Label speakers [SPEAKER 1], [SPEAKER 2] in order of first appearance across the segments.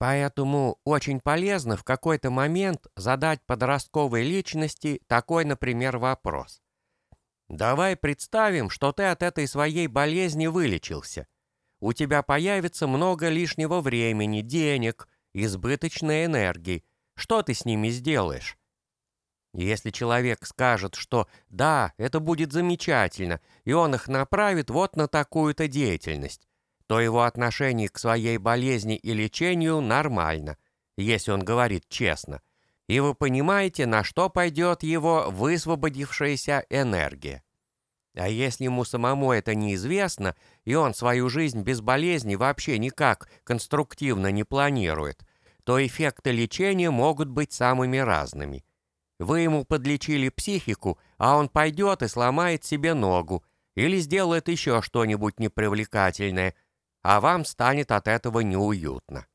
[SPEAKER 1] Поэтому очень полезно в какой-то момент задать подростковой личности такой, например, вопрос. Давай представим, что ты от этой своей болезни вылечился. У тебя появится много лишнего времени, денег, избыточной энергии. Что ты с ними сделаешь? Если человек скажет, что «да, это будет замечательно», и он их направит вот на такую-то деятельность, то его отношение к своей болезни и лечению нормально, если он говорит честно. И вы понимаете, на что пойдет его высвободившаяся энергия. А если ему самому это неизвестно, и он свою жизнь без болезни вообще никак конструктивно не планирует, то эффекты лечения могут быть самыми разными – вы ему подлечили психику, а он пойдет и сломает себе ногу или сделает еще что-нибудь непривлекательное, а вам станет от этого неуютно.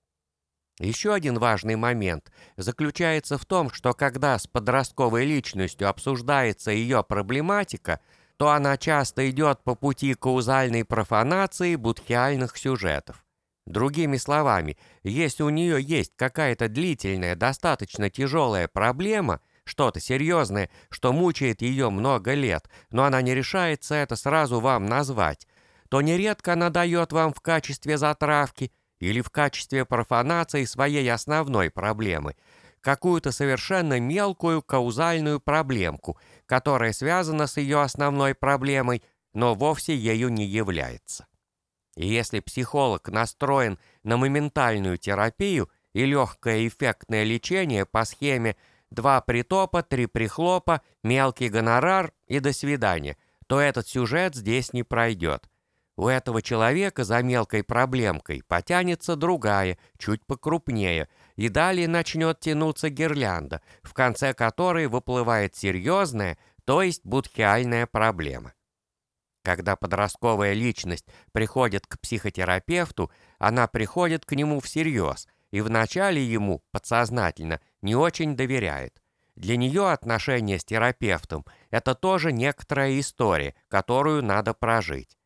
[SPEAKER 1] Еще один важный момент заключается в том, что когда с подростковой личностью обсуждается ее проблематика, то она часто идет по пути каузальной профанации будхиальных сюжетов. Другими словами, если у нее есть какая-то длительная, достаточно тяжелая проблема – что-то серьезное, что мучает ее много лет, но она не решается это сразу вам назвать, то нередко она дает вам в качестве затравки или в качестве профанации своей основной проблемы какую-то совершенно мелкую каузальную проблемку, которая связана с ее основной проблемой, но вовсе ею не является. И если психолог настроен на моментальную терапию и легкое эффектное лечение по схеме два притопа, три прихлопа, мелкий гонорар и до свидания, то этот сюжет здесь не пройдет. У этого человека за мелкой проблемкой потянется другая, чуть покрупнее, и далее начнет тянуться гирлянда, в конце которой выплывает серьезная, то есть будхиальная проблема. Когда подростковая личность приходит к психотерапевту, она приходит к нему всерьез, и вначале ему, подсознательно, не очень доверяет. Для нее отношения с терапевтом – это тоже некоторая история, которую надо прожить.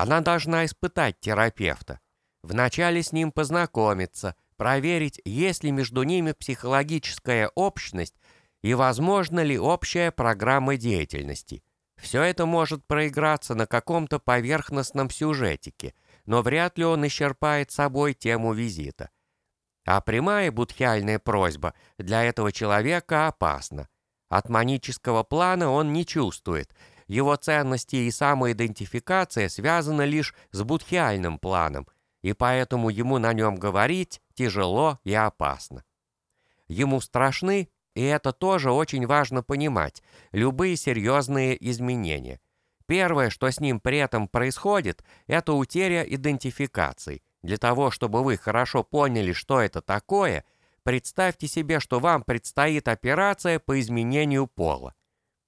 [SPEAKER 1] Она должна испытать терапевта, вначале с ним познакомиться, проверить, есть ли между ними психологическая общность и возможно ли общая программа деятельности. Все это может проиграться на каком-то поверхностном сюжетике, но вряд ли он исчерпает собой тему визита – а прямая будхиальная просьба для этого человека опасна. От манического плана он не чувствует. Его ценности и самоидентификация связаны лишь с будхиальным планом, и поэтому ему на нем говорить тяжело и опасно. Ему страшны, и это тоже очень важно понимать, любые серьезные изменения. Первое, что с ним при этом происходит, это утеря идентификации – для того, чтобы вы хорошо поняли, что это такое, представьте себе, что вам предстоит операция по изменению пола.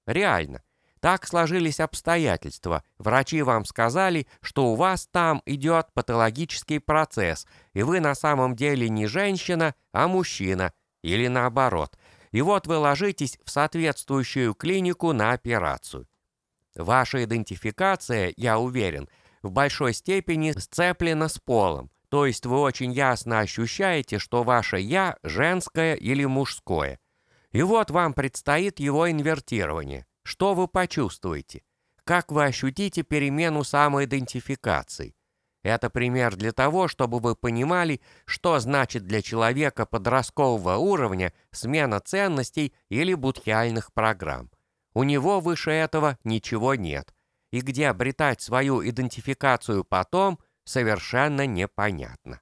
[SPEAKER 1] Реально. Так сложились обстоятельства. Врачи вам сказали, что у вас там идет патологический процесс, и вы на самом деле не женщина, а мужчина, или наоборот. И вот вы ложитесь в соответствующую клинику на операцию. Ваша идентификация, я уверен, – в большой степени сцеплено с полом, то есть вы очень ясно ощущаете, что ваше «я» женское или мужское. И вот вам предстоит его инвертирование. Что вы почувствуете? Как вы ощутите перемену самоидентификации? Это пример для того, чтобы вы понимали, что значит для человека подросткового уровня смена ценностей или будхиальных программ. У него выше этого ничего нет и где обретать свою идентификацию потом, совершенно непонятно.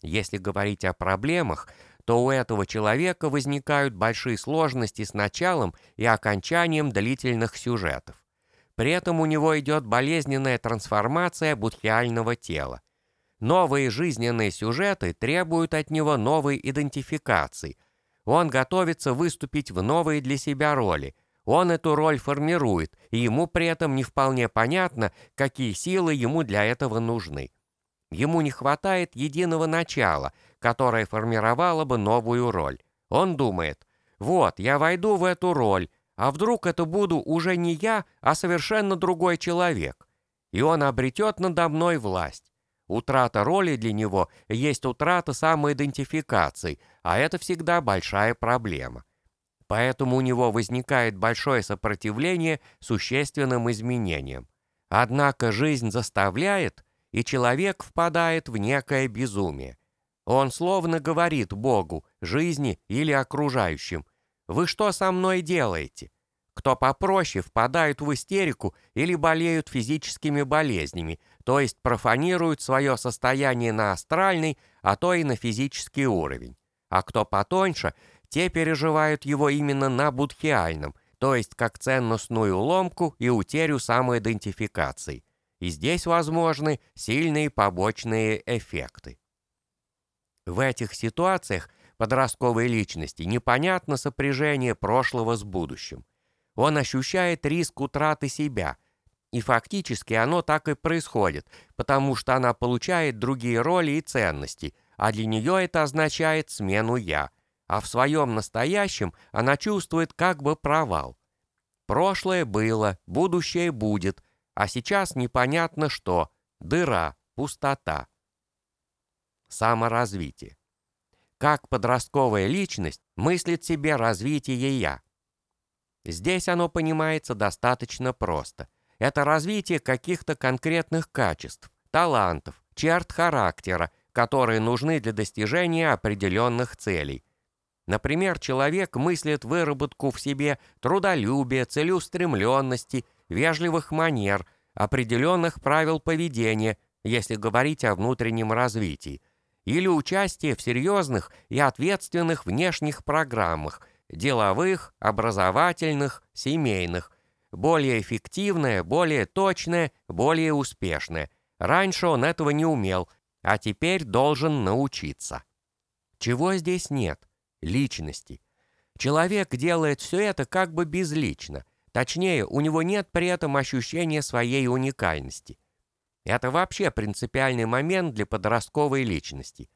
[SPEAKER 1] Если говорить о проблемах, то у этого человека возникают большие сложности с началом и окончанием длительных сюжетов. При этом у него идет болезненная трансформация будхиального тела. Новые жизненные сюжеты требуют от него новой идентификации. Он готовится выступить в новые для себя роли, он эту роль формирует, и ему при этом не вполне понятно, какие силы ему для этого нужны. Ему не хватает единого начала, которое формировало бы новую роль. Он думает, вот, я войду в эту роль, а вдруг это буду уже не я, а совершенно другой человек. И он обретет надо мной власть. утрата роли для него есть утрата самоидентификации, а это всегда большая проблема. Поэтому у него возникает большое сопротивление существенным изменениям. Однако жизнь заставляет, и человек впадает в некое безумие. Он словно говорит Богу, жизни или окружающим, «Вы что со мной делаете?» Кто попроще, впадают в истерику или болеют физическими болезнями, то есть профанируют свое состояние на астральный, а то и на физический уровень. А кто потоньше, те переживают его именно на будхиальном, то есть как ценностную ломку и утерю самоидентификации. И здесь возможны сильные побочные эффекты. В этих ситуациях подростковой личности непонятно сопряжение прошлого с будущим. Он ощущает риск утраты себя, и фактически оно так и происходит, потому что она получает другие роли и ценности, а для нее это означает смену «я», а в своем настоящем она чувствует как бы провал. Прошлое было, будущее будет, а сейчас непонятно что, дыра, пустота. Саморазвитие. Как подростковая личность мыслит себе развитие «я». Здесь оно понимается достаточно просто. Это развитие каких-то конкретных качеств, талантов, черт характера, которые нужны для достижения определенных целей. Например, человек мыслит выработку в себе трудолюбия, целеустремленности, вежливых манер, определенных правил поведения, если говорить о внутреннем развитии, или участие в серьезных и ответственных внешних программах, деловых, образовательных, семейных, более эффективное, более точное, более успешное. Раньше он этого не умел, а теперь должен научиться. Чего здесь нет? Личности. Человек делает все это как бы безлично. Точнее, у него нет при этом ощущения своей уникальности. Это вообще принципиальный момент для подростковой личности.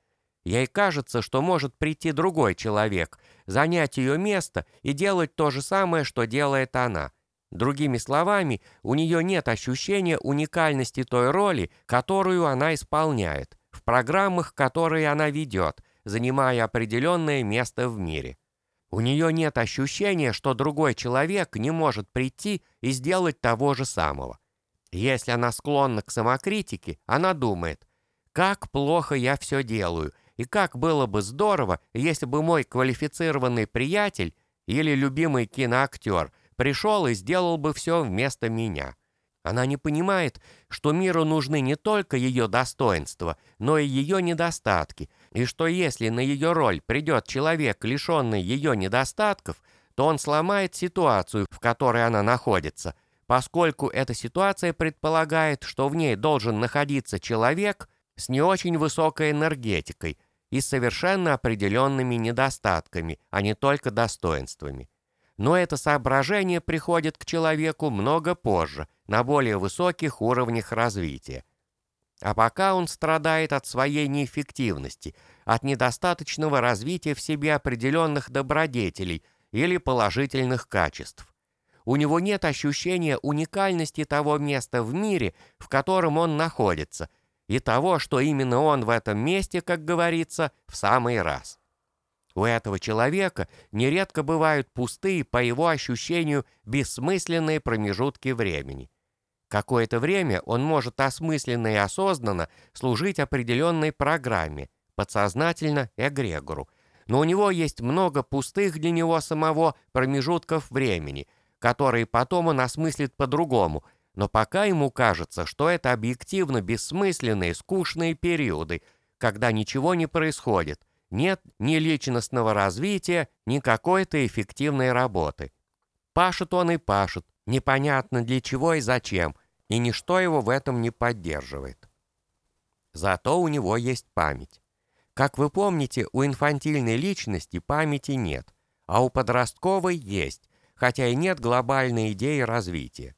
[SPEAKER 1] Ей кажется, что может прийти другой человек, занять ее место и делать то же самое, что делает она. Другими словами, у нее нет ощущения уникальности той роли, которую она исполняет, в программах, которые она ведет, занимая определенное место в мире. У нее нет ощущения, что другой человек не может прийти и сделать того же самого. Если она склонна к самокритике, она думает, как плохо я все делаю, и как было бы здорово, если бы мой квалифицированный приятель или любимый киноактер пришел и сделал бы все вместо меня. Она не понимает, что миру нужны не только ее достоинства, но и ее недостатки, и что если на ее роль придет человек, лишенный ее недостатков, то он сломает ситуацию, в которой она находится – поскольку эта ситуация предполагает, что в ней должен находиться человек с не очень высокой энергетикой и совершенно определенными недостатками, а не только достоинствами. Но это соображение приходит к человеку много позже, на более высоких уровнях развития. А пока он страдает от своей неэффективности, от недостаточного развития в себе определенных добродетелей или положительных качеств. У него нет ощущения уникальности того места в мире, в котором он находится, и того, что именно он в этом месте, как говорится, в самый раз. У этого человека нередко бывают пустые, по его ощущению, бессмысленные промежутки времени. Какое-то время он может осмысленно и осознанно служить определенной программе, подсознательно эгрегору, но у него есть много пустых для него самого промежутков времени, которые потом он осмыслит по-другому, но пока ему кажется, что это объективно бессмысленные, скучные периоды, когда ничего не происходит, нет ни личностного развития, ни какой-то эффективной работы. Пашет он и пашет, непонятно для чего и зачем, и ничто его в этом не поддерживает. Зато у него есть память. Как вы помните, у инфантильной личности памяти нет, а у подростковой есть, хотя и нет глобальной идеи развития.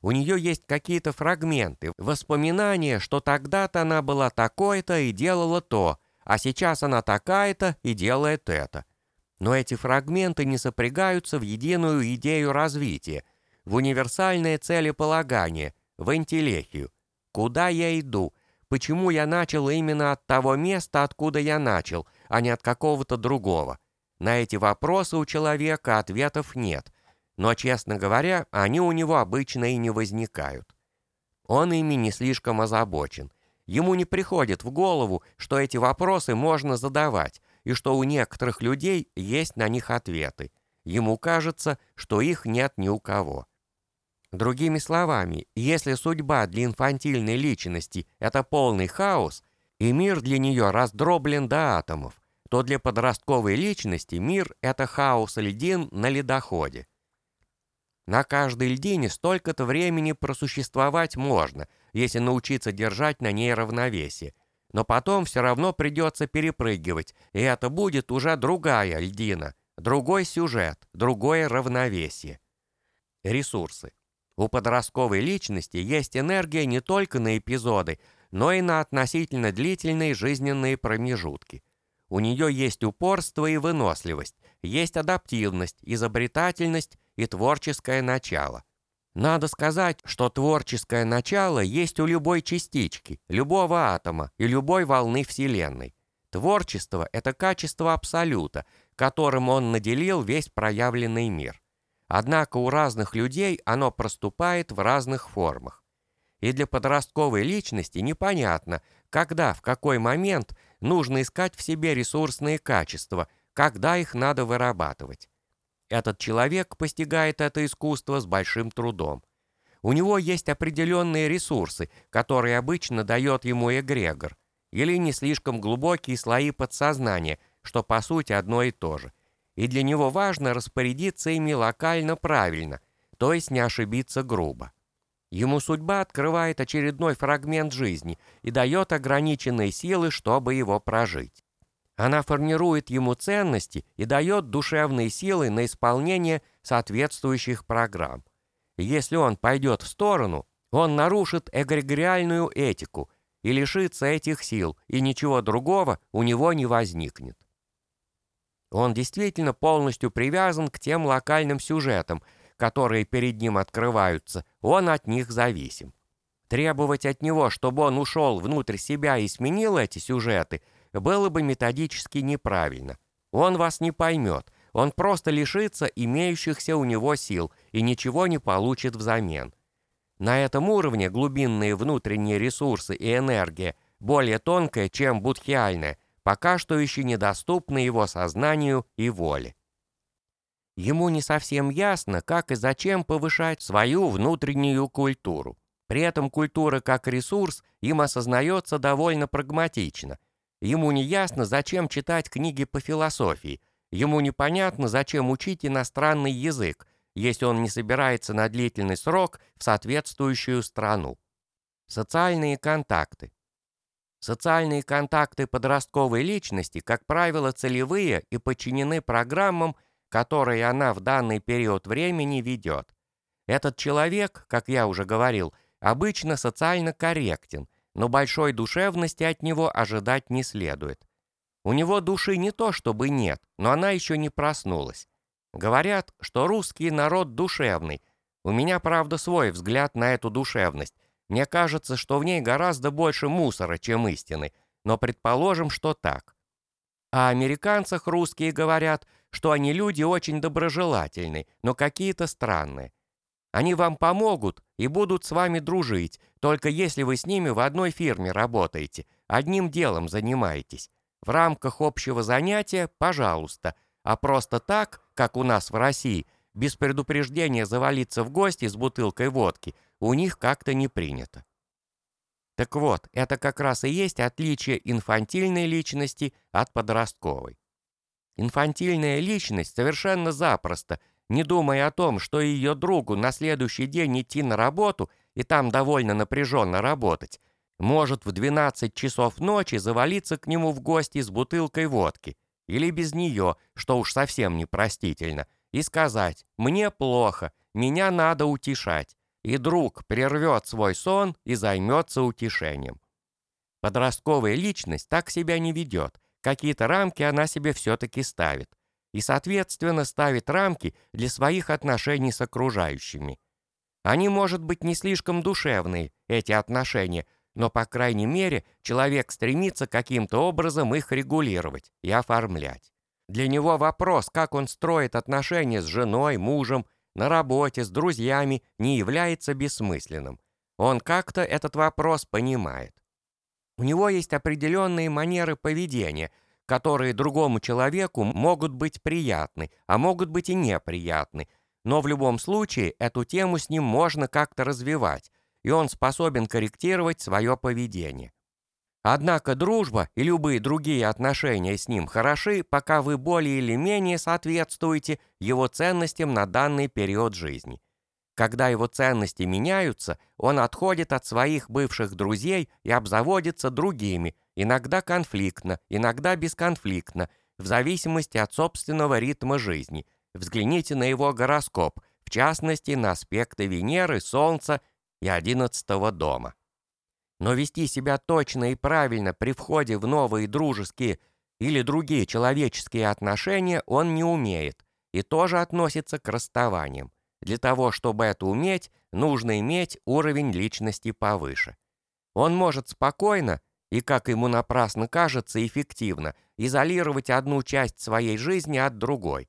[SPEAKER 1] У нее есть какие-то фрагменты, воспоминания, что тогда-то она была такой-то и делала то, а сейчас она такая-то и делает это. Но эти фрагменты не сопрягаются в единую идею развития, в универсальное целеполагание, в интеллехию. Куда я иду? почему я начал именно от того места, откуда я начал, а не от какого-то другого. На эти вопросы у человека ответов нет, но, честно говоря, они у него обычно и не возникают. Он ими не слишком озабочен. Ему не приходит в голову, что эти вопросы можно задавать, и что у некоторых людей есть на них ответы. Ему кажется, что их нет ни у кого. Другими словами, если судьба для инфантильной личности – это полный хаос, и мир для нее раздроблен до атомов, то для подростковой личности мир – это хаос льдин на ледоходе. На каждой льдине столько-то времени просуществовать можно, если научиться держать на ней равновесие. Но потом все равно придется перепрыгивать, и это будет уже другая льдина, другой сюжет, другое равновесие. Ресурсы. У подростковой личности есть энергия не только на эпизоды, но и на относительно длительные жизненные промежутки. У нее есть упорство и выносливость, есть адаптивность, изобретательность и творческое начало. Надо сказать, что творческое начало есть у любой частички, любого атома и любой волны Вселенной. Творчество – это качество абсолюта, которым он наделил весь проявленный мир. Однако у разных людей оно проступает в разных формах. И для подростковой личности непонятно, когда, в какой момент нужно искать в себе ресурсные качества, когда их надо вырабатывать. Этот человек постигает это искусство с большим трудом. У него есть определенные ресурсы, которые обычно дает ему эгрегор, или не слишком глубокие слои подсознания, что по сути одно и то же и для него важно распорядиться ими локально правильно, то есть не ошибиться грубо. Ему судьба открывает очередной фрагмент жизни и дает ограниченные силы, чтобы его прожить. Она формирует ему ценности и дает душевные силы на исполнение соответствующих программ. Если он пойдет в сторону, он нарушит эгрегориальную этику и лишится этих сил, и ничего другого у него не возникнет. Он действительно полностью привязан к тем локальным сюжетам, которые перед ним открываются, он от них зависим. Требовать от него, чтобы он ушел внутрь себя и сменил эти сюжеты, было бы методически неправильно. Он вас не поймет, он просто лишится имеющихся у него сил и ничего не получит взамен. На этом уровне глубинные внутренние ресурсы и энергия более тонкая, чем будхиальная, пока что еще недоступны его сознанию и воле. Ему не совсем ясно, как и зачем повышать свою внутреннюю культуру. При этом культура как ресурс им осознается довольно прагматично. Ему не ясно, зачем читать книги по философии. Ему непонятно, зачем учить иностранный язык, если он не собирается на длительный срок в соответствующую страну. Социальные контакты. Социальные контакты подростковой личности, как правило, целевые и подчинены программам, которые она в данный период времени ведет. Этот человек, как я уже говорил, обычно социально корректен, но большой душевности от него ожидать не следует. У него души не то чтобы нет, но она еще не проснулась. Говорят, что русский народ душевный. У меня, правда, свой взгляд на эту душевность, мне кажется, что в ней гораздо больше мусора, чем истины, но предположим, что так. О американцах русские говорят, что они люди очень доброжелательны, но какие-то странные. Они вам помогут и будут с вами дружить, только если вы с ними в одной фирме работаете, одним делом занимаетесь. В рамках общего занятия – пожалуйста, а просто так, как у нас в России, без предупреждения завалиться в гости с бутылкой водки – у них как-то не принято. Так вот, это как раз и есть отличие инфантильной личности от подростковой. Инфантильная личность совершенно запросто, не думая о том, что ее другу на следующий день идти на работу и там довольно напряженно работать, может в 12 часов ночи завалиться к нему в гости с бутылкой водки, или без нее, что уж совсем непростительно, и сказать «мне плохо, меня надо утешать», и друг прервет свой сон и займется утешением. Подростковая личность так себя не ведет, какие-то рамки она себе все-таки ставит, и, соответственно, ставит рамки для своих отношений с окружающими. Они, может быть, не слишком душевные, эти отношения, но, по крайней мере, человек стремится каким-то образом их регулировать и оформлять. Для него вопрос, как он строит отношения с женой, мужем, на работе, с друзьями, не является бессмысленным. Он как-то этот вопрос понимает. У него есть определенные манеры поведения, которые другому человеку могут быть приятны, а могут быть и неприятны, но в любом случае эту тему с ним можно как-то развивать, и он способен корректировать свое поведение. Однако дружба и любые другие отношения с ним хороши, пока вы более или менее соответствуете его ценностям на данный период жизни. Когда его ценности меняются, он отходит от своих бывших друзей и обзаводится другими, иногда конфликтно, иногда бесконфликтно, в зависимости от собственного ритма жизни. Взгляните на его гороскоп, в частности на аспекты Венеры, Солнца и одиннадцатого дома. Но вести себя точно и правильно при входе в новые дружеские или другие человеческие отношения он не умеет и тоже относится к расставаниям. Для того, чтобы это уметь, нужно иметь уровень личности повыше. Он может спокойно и, как ему напрасно кажется, эффективно изолировать одну часть своей жизни от другой.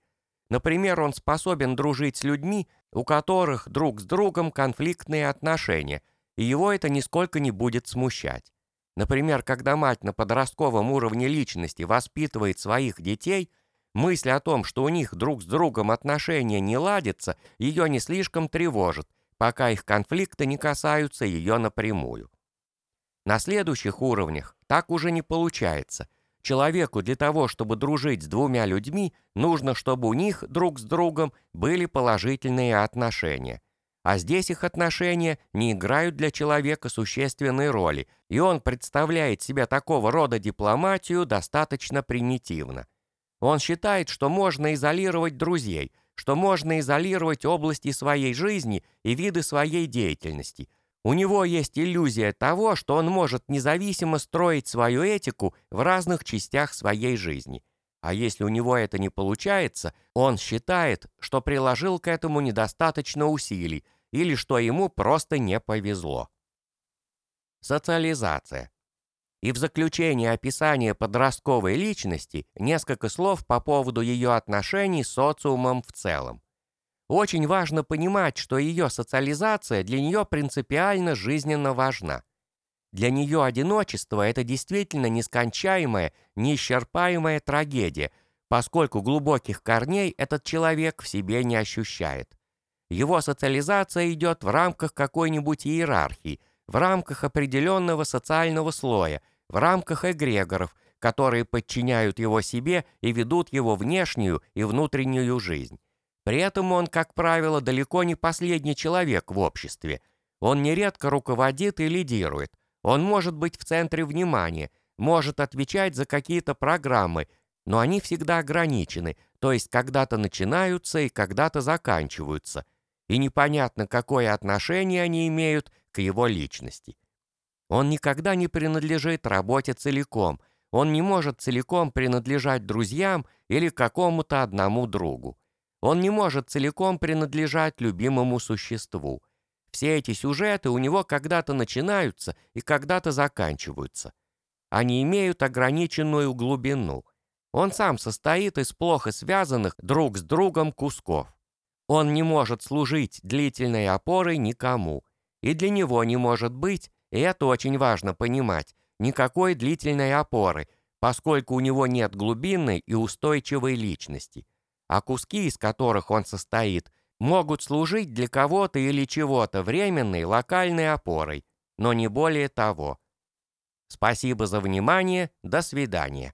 [SPEAKER 1] Например, он способен дружить с людьми, у которых друг с другом конфликтные отношения, и его это нисколько не будет смущать. Например, когда мать на подростковом уровне личности воспитывает своих детей, мысль о том, что у них друг с другом отношения не ладятся, ее не слишком тревожит, пока их конфликты не касаются ее напрямую. На следующих уровнях так уже не получается. Человеку для того, чтобы дружить с двумя людьми, нужно, чтобы у них друг с другом были положительные отношения – а здесь их отношения не играют для человека существенной роли, и он представляет себе такого рода дипломатию достаточно примитивно. Он считает, что можно изолировать друзей, что можно изолировать области своей жизни и виды своей деятельности. У него есть иллюзия того, что он может независимо строить свою этику в разных частях своей жизни. А если у него это не получается, он считает, что приложил к этому недостаточно усилий или что ему просто не повезло. Социализация. И в заключение описания подростковой личности несколько слов по поводу ее отношений с социумом в целом. Очень важно понимать, что ее социализация для нее принципиально жизненно важна. Для нее одиночество – это действительно нескончаемая, неисчерпаемая трагедия, поскольку глубоких корней этот человек в себе не ощущает. Его социализация идет в рамках какой-нибудь иерархии, в рамках определенного социального слоя, в рамках эгрегоров, которые подчиняют его себе и ведут его внешнюю и внутреннюю жизнь. При этом он, как правило, далеко не последний человек в обществе. Он нередко руководит и лидирует. Он может быть в центре внимания, может отвечать за какие-то программы, но они всегда ограничены, то есть когда-то начинаются и когда-то заканчиваются, и непонятно, какое отношение они имеют к его личности. Он никогда не принадлежит работе целиком, он не может целиком принадлежать друзьям или какому-то одному другу. Он не может целиком принадлежать любимому существу. Все эти сюжеты у него когда-то начинаются и когда-то заканчиваются. Они имеют ограниченную глубину. Он сам состоит из плохо связанных друг с другом кусков. Он не может служить длительной опорой никому. И для него не может быть, и это очень важно понимать, никакой длительной опоры, поскольку у него нет глубинной и устойчивой личности. А куски, из которых он состоит, могут служить для кого-то или чего-то временной локальной опорой, но не более того. Спасибо за внимание, до свидания.